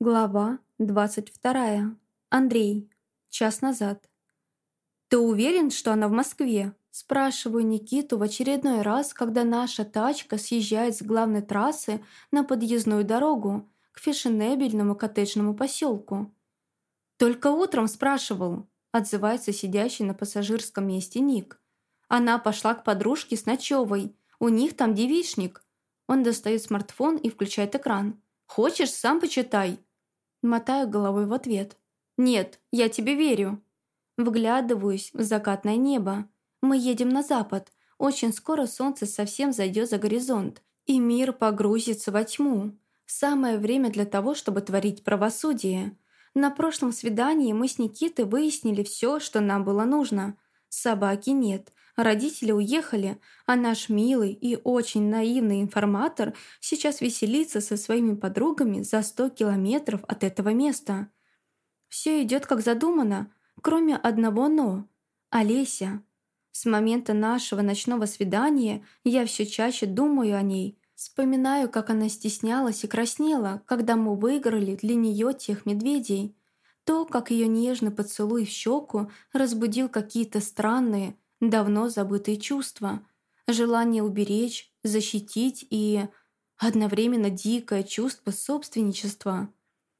Глава 22. Андрей. Час назад. «Ты уверен, что она в Москве?» Спрашиваю Никиту в очередной раз, когда наша тачка съезжает с главной трассы на подъездную дорогу к фешенебельному коттеджному поселку. «Только утром спрашивал», – отзывается сидящий на пассажирском месте Ник. «Она пошла к подружке с ночевой. У них там девичник». Он достает смартфон и включает экран. «Хочешь, сам почитай». Мотаю головой в ответ. «Нет, я тебе верю». Вглядываюсь в закатное небо. Мы едем на запад. Очень скоро солнце совсем зайдет за горизонт, и мир погрузится во тьму. Самое время для того, чтобы творить правосудие. На прошлом свидании мы с Никитой выяснили все, что нам было нужно. Собаки нет, родители уехали, а наш милый и очень наивный информатор сейчас веселится со своими подругами за 100 километров от этого места. Все идет как задумано, кроме одного «но». Олеся. С момента нашего ночного свидания я все чаще думаю о ней. Вспоминаю, как она стеснялась и краснела, когда мы выиграли для нее тех медведей. То, как ее нежный поцелуй в щеку разбудил какие-то странные, давно забытые чувства. Желание уберечь, защитить и одновременно дикое чувство собственничества.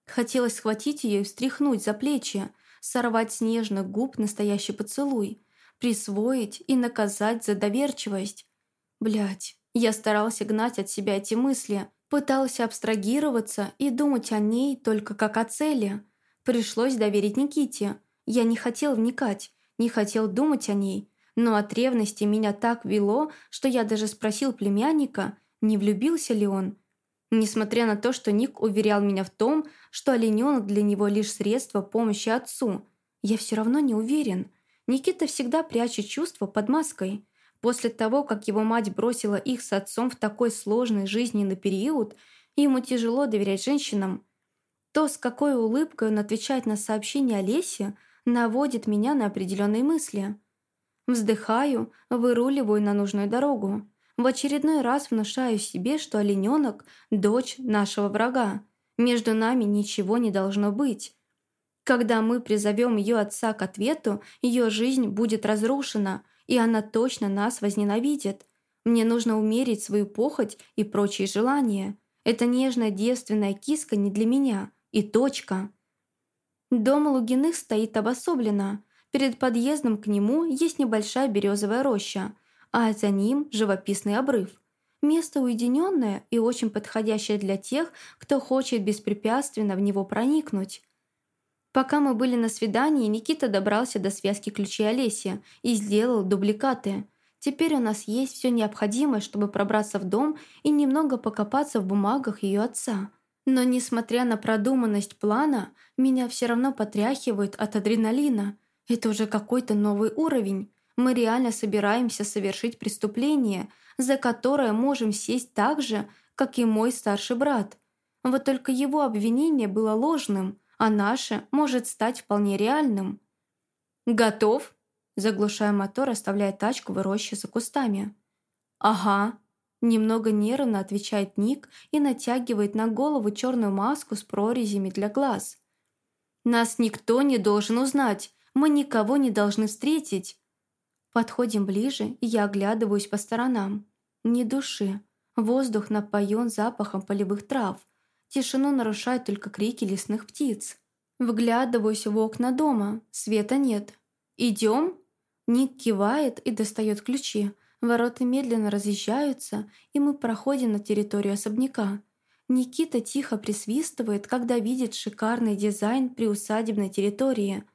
Хотелось схватить ее и встряхнуть за плечи, сорвать с нежных губ настоящий поцелуй, присвоить и наказать за доверчивость. Блять, я старался гнать от себя эти мысли, пытался абстрагироваться и думать о ней только как о цели. Пришлось доверить Никите. Я не хотел вникать, не хотел думать о ней, но от ревности меня так вело, что я даже спросил племянника, не влюбился ли он. Несмотря на то, что Ник уверял меня в том, что олененок для него лишь средство помощи отцу, я все равно не уверен. Никита всегда прячет чувства под маской. После того, как его мать бросила их с отцом в такой сложный жизненный период, ему тяжело доверять женщинам. То, с какой улыбкой он отвечает на сообщение Олесе, наводит меня на определенные мысли – Вздыхаю, выруливаю на нужную дорогу. В очередной раз внушаю себе, что олененок – дочь нашего врага. Между нами ничего не должно быть. Когда мы призовем ее отца к ответу, ее жизнь будет разрушена, и она точно нас возненавидит. Мне нужно умерить свою похоть и прочие желания. Эта нежная девственная киска не для меня. И точка. Дом Лугиных стоит обособленно – Перед подъездом к нему есть небольшая березовая роща, а за ним живописный обрыв. Место уединенное и очень подходящее для тех, кто хочет беспрепятственно в него проникнуть. Пока мы были на свидании, Никита добрался до связки ключей Олеси и сделал дубликаты. Теперь у нас есть все необходимое, чтобы пробраться в дом и немного покопаться в бумагах ее отца. Но несмотря на продуманность плана, меня все равно потряхивает от адреналина – это уже какой-то новый уровень. Мы реально собираемся совершить преступление, за которое можем сесть так же, как и мой старший брат. Вот только его обвинение было ложным, а наше может стать вполне реальным. «Готов?» Заглушая мотор, оставляя тачку в роще за кустами. «Ага», Немного нервно отвечает Ник и натягивает на голову черную маску с прорезями для глаз. «Нас никто не должен узнать. Мы никого не должны встретить. Подходим ближе, и я оглядываюсь по сторонам. Ни души. Воздух напоен запахом полевых трав. Тишину нарушают только крики лесных птиц. Вглядываюсь в окна дома. Света нет. «Идем?» Ник кивает и достает ключи. Ворота медленно разъезжаются, и мы проходим на территорию особняка. Никита тихо присвистывает, когда видит шикарный дизайн приусадебной территории –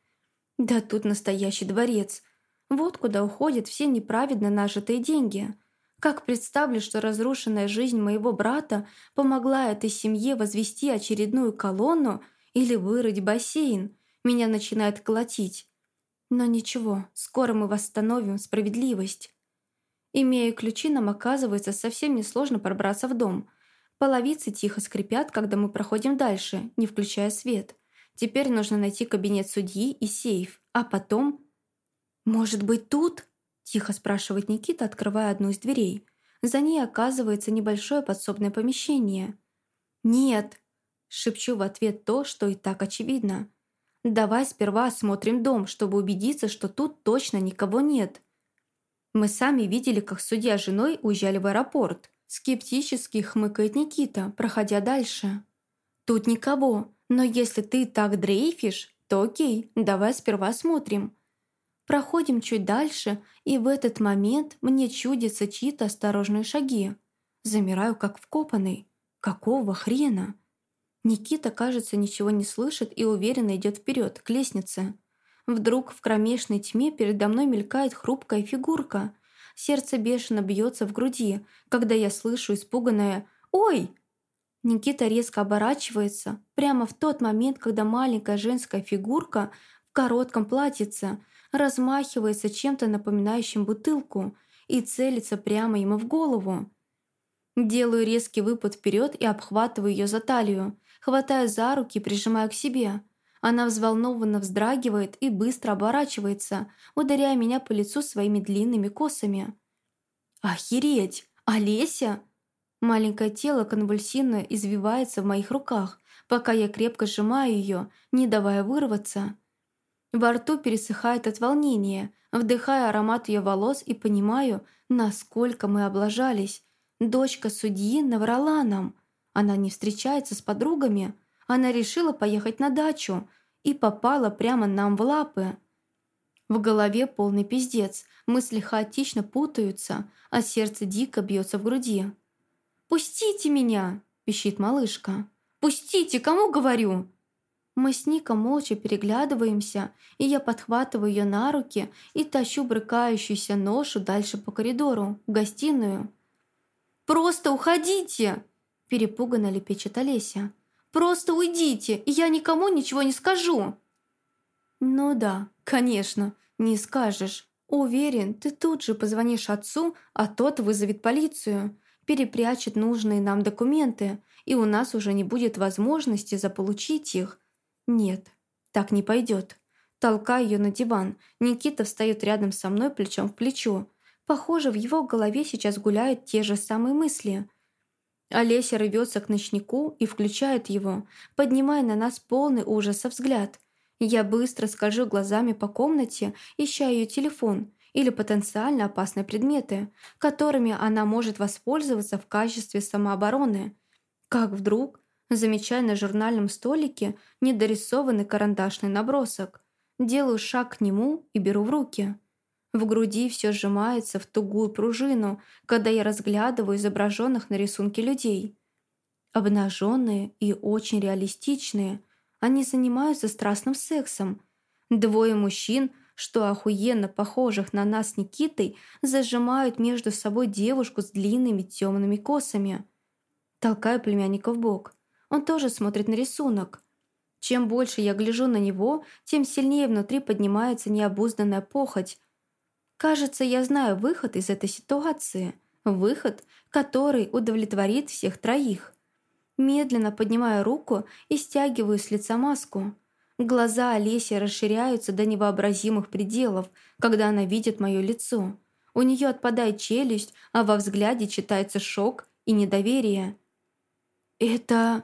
да тут настоящий дворец. Вот куда уходят все неправедно нажитые деньги. Как представлю, что разрушенная жизнь моего брата помогла этой семье возвести очередную колонну или вырыть бассейн, меня начинает колотить. Но ничего, скоро мы восстановим справедливость. Имея ключи, нам оказывается совсем несложно пробраться в дом. Половицы тихо скрипят, когда мы проходим дальше, не включая свет – Теперь нужно найти кабинет судьи и сейф, а потом... «Может быть, тут?» – тихо спрашивает Никита, открывая одну из дверей. За ней оказывается небольшое подсобное помещение. «Нет!» – Шепчу в ответ то, что и так очевидно. «Давай сперва осмотрим дом, чтобы убедиться, что тут точно никого нет». Мы сами видели, как судья с женой уезжали в аэропорт. Скептически хмыкает Никита, проходя дальше. «Тут никого, но если ты так дрейфишь, то окей, давай сперва осмотрим». Проходим чуть дальше, и в этот момент мне чудятся чьи-то осторожные шаги. Замираю, как вкопанный. Какого хрена? Никита, кажется, ничего не слышит и уверенно идет вперед, к лестнице. Вдруг в кромешной тьме передо мной мелькает хрупкая фигурка. Сердце бешено бьется в груди, когда я слышу испуганное «Ой!». Никита резко оборачивается, прямо в тот момент, когда маленькая женская фигурка в коротком платьице размахивается чем-то напоминающим бутылку и целится прямо ему в голову. Делаю резкий выпад вперед и обхватываю ее за талию, хватаю за руки и прижимаю к себе. Она взволнованно вздрагивает и быстро оборачивается, ударяя меня по лицу своими длинными косами. «Охереть! Олеся!» Маленькое тело конвульсивно извивается в моих руках, пока я крепко сжимаю ее, не давая вырваться. Во рту пересыхает от волнения, вдыхая аромат ее волос и понимаю, насколько мы облажались. Дочка судьи наврала нам. Она не встречается с подругами. Она решила поехать на дачу и попала прямо нам в лапы. В голове полный пиздец, мысли хаотично путаются, а сердце дико бьется в груди. «Пустите меня!» – пищит малышка. «Пустите, кому говорю?» Мы с Ником молча переглядываемся, и я подхватываю ее на руки и тащу брыкающуюся ношу дальше по коридору, в гостиную. «Просто уходите!» – перепуганно лепечет Олеся. Просто уйдите, и я никому ничего не скажу». «Ну да, конечно, не скажешь. Уверен, ты тут же позвонишь отцу, а тот вызовет полицию, перепрячет нужные нам документы, и у нас уже не будет возможности заполучить их. Нет, так не пойдет. Толкаю ее на диван. Никита встает рядом со мной плечом в плечо. Похоже, в его голове сейчас гуляют те же самые мысли. Олеся рвется к ночнику и включает его, поднимая на нас полный ужаса взгляд. Я быстро скольжу глазами по комнате, ища ее телефон или потенциально опасные предметы, которыми она может воспользоваться в качестве самообороны. Как вдруг замечаю на журнальном столике недорисованный карандашный набросок. Делаю шаг к нему и беру в руки. В груди все сжимается в тугую пружину, когда я разглядываю изображенных на рисунке людей. Обнаженные и очень реалистичные, они занимаются страстным сексом. Двое мужчин, что охуенно похожих на нас Никитой, зажимают между собой девушку с длинными темными косами. Толкаю племянника в бок. Он тоже смотрит на рисунок. Чем больше я гляжу на него, тем сильнее внутри поднимается необузданная похоть, Кажется, я знаю выход из этой ситуации. Выход, который удовлетворит всех троих. Медленно поднимаю руку и стягиваю с лица маску. Глаза Олеси расширяются до невообразимых пределов, когда она видит мое лицо. У нее отпадает челюсть, а во взгляде читается шок и недоверие. «Это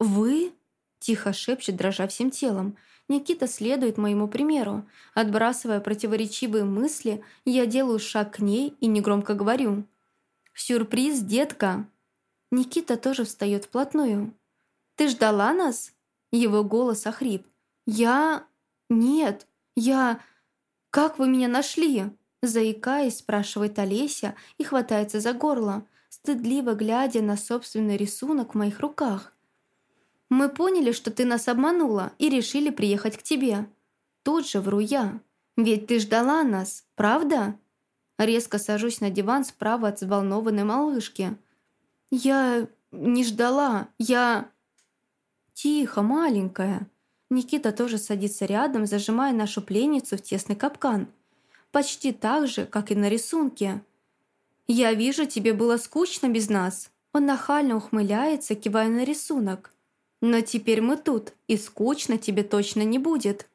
вы?» – тихо шепчет, дрожа всем телом. Никита следует моему примеру. Отбрасывая противоречивые мысли, я делаю шаг к ней и негромко говорю. «Сюрприз, детка!» Никита тоже встает вплотную. «Ты ждала нас?» Его голос охрип. «Я... Нет, я... Как вы меня нашли?» Заикаясь, спрашивает Олеся и хватается за горло, стыдливо глядя на собственный рисунок в моих руках. Мы поняли, что ты нас обманула и решили приехать к тебе. Тут же вру я. Ведь ты ждала нас, правда?» Резко сажусь на диван справа от взволнованной малышки. «Я не ждала, я...» «Тихо, маленькая». Никита тоже садится рядом, зажимая нашу пленницу в тесный капкан. Почти так же, как и на рисунке. «Я вижу, тебе было скучно без нас». Он нахально ухмыляется, кивая на рисунок. Но теперь мы тут, и скучно тебе точно не будет.